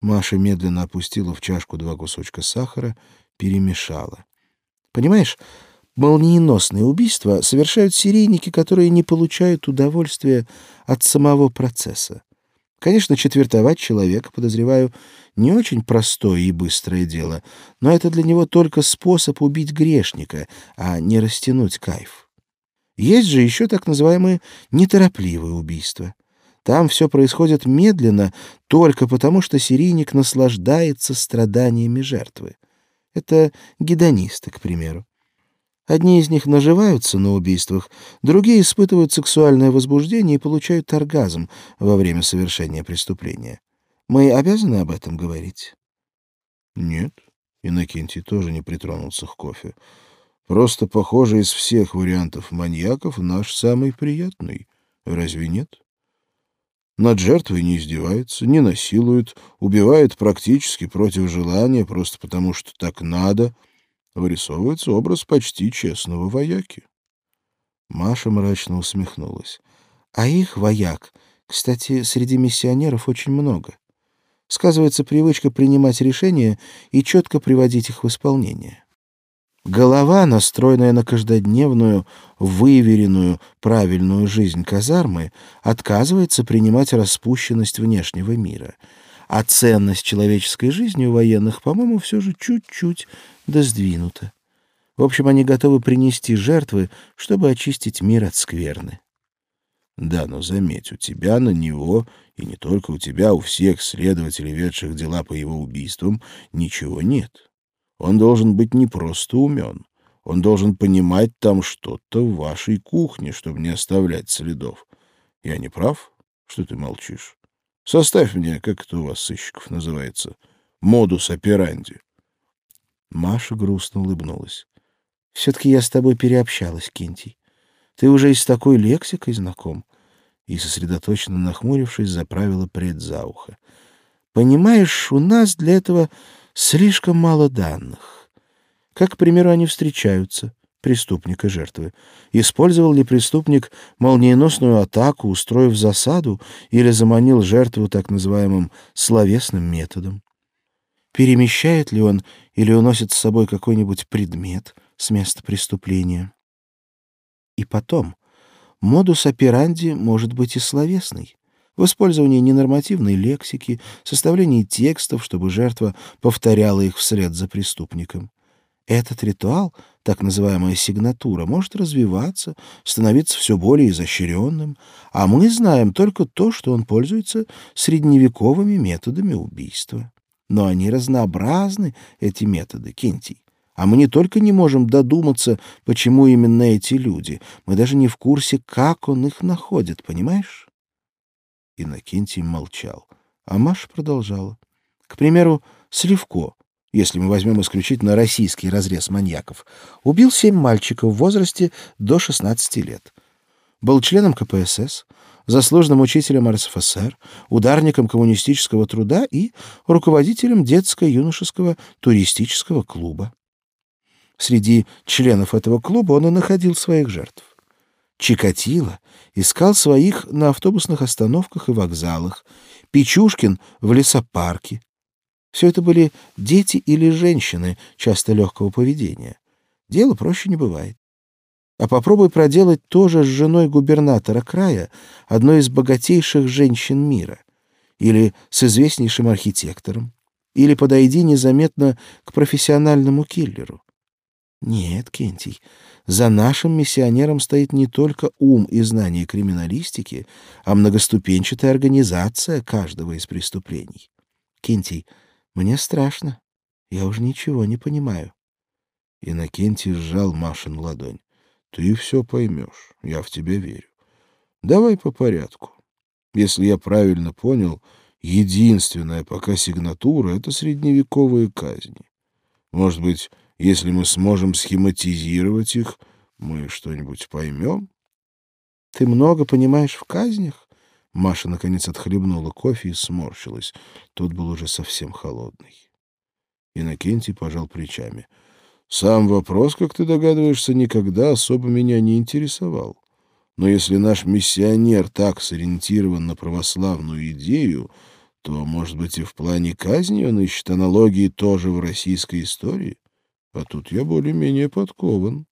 Маша медленно опустила в чашку два кусочка сахара, перемешала. Понимаешь, молниеносные убийства совершают серийники, которые не получают удовольствия от самого процесса. Конечно, четвертовать человека, подозреваю, не очень простое и быстрое дело, но это для него только способ убить грешника, а не растянуть кайф. Есть же еще так называемые неторопливые убийства. Там все происходит медленно только потому, что серийник наслаждается страданиями жертвы. Это гедонисты, к примеру. Одни из них наживаются на убийствах, другие испытывают сексуальное возбуждение и получают оргазм во время совершения преступления. Мы обязаны об этом говорить? Нет. Иннокентий тоже не притронулся к кофе. Просто, похоже, из всех вариантов маньяков наш самый приятный. Разве нет? Над жертвой не издевается, не насилует, убивает практически против желания, просто потому что так надо. Вырисовывается образ почти честного вояки. Маша мрачно усмехнулась. А их вояк, кстати, среди миссионеров очень много. Сказывается привычка принимать решения и четко приводить их в исполнение. Голова, настроенная на каждодневную, выверенную, правильную жизнь казармы, отказывается принимать распущенность внешнего мира. А ценность человеческой жизни у военных, по-моему, все же чуть-чуть доздвинута. В общем, они готовы принести жертвы, чтобы очистить мир от скверны. Да, но заметь, у тебя на него, и не только у тебя, у всех следователей, ведших дела по его убийствам, ничего нет. Он должен быть не просто умен. Он должен понимать там что-то в вашей кухне, чтобы не оставлять следов. Я не прав? Что ты молчишь? Составь мне, как это у вас, сыщиков, называется, модус операнди. Маша грустно улыбнулась. Все-таки я с тобой переобщалась, Кентий. Ты уже и с такой лексикой знаком. И, сосредоточенно нахмурившись, заправила пред за ухо. Понимаешь, у нас для этого слишком мало данных. Как, к примеру, они встречаются, преступник и жертвы? Использовал ли преступник молниеносную атаку, устроив засаду, или заманил жертву так называемым словесным методом? Перемещает ли он или уносит с собой какой-нибудь предмет с места преступления? И потом, модус операнди может быть и словесный в использовании ненормативной лексики, составлении текстов, чтобы жертва повторяла их вслед за преступником. Этот ритуал, так называемая сигнатура, может развиваться, становиться все более изощренным, а мы знаем только то, что он пользуется средневековыми методами убийства. Но они разнообразны, эти методы, Кентий. А мы не только не можем додуматься, почему именно эти люди, мы даже не в курсе, как он их находит, понимаешь? Иннокентий молчал, а Маша продолжала. К примеру, Сливко, если мы возьмем исключительно российский разрез маньяков, убил семь мальчиков в возрасте до 16 лет. Был членом КПСС, заслуженным учителем РСФСР, ударником коммунистического труда и руководителем детско-юношеского туристического клуба. Среди членов этого клуба он и находил своих жертв. Чикатило искал своих на автобусных остановках и вокзалах, Печушкин — в лесопарке. Все это были дети или женщины, часто легкого поведения. Дело проще не бывает. А попробуй проделать то же с женой губернатора края, одной из богатейших женщин мира, или с известнейшим архитектором, или подойди незаметно к профессиональному киллеру. Нет, Кентий, за нашим миссионером стоит не только ум и знание криминалистики, а многоступенчатая организация каждого из преступлений. Кентий, мне страшно. Я уже ничего не понимаю. Иннокентий сжал Машин ладонь. Ты все поймешь, я в тебя верю. Давай по порядку. Если я правильно понял, единственная пока сигнатура — это средневековые казни. Может быть, если мы сможем схематизировать их, мы что-нибудь поймем? Ты много понимаешь в казнях? Маша, наконец, отхлебнула кофе и сморщилась. Тот был уже совсем холодный. Иннокентий пожал плечами. Сам вопрос, как ты догадываешься, никогда особо меня не интересовал. Но если наш миссионер так сориентирован на православную идею, то, может быть, и в плане казни он ищет аналогии тоже в российской истории. А тут я более-менее подкован.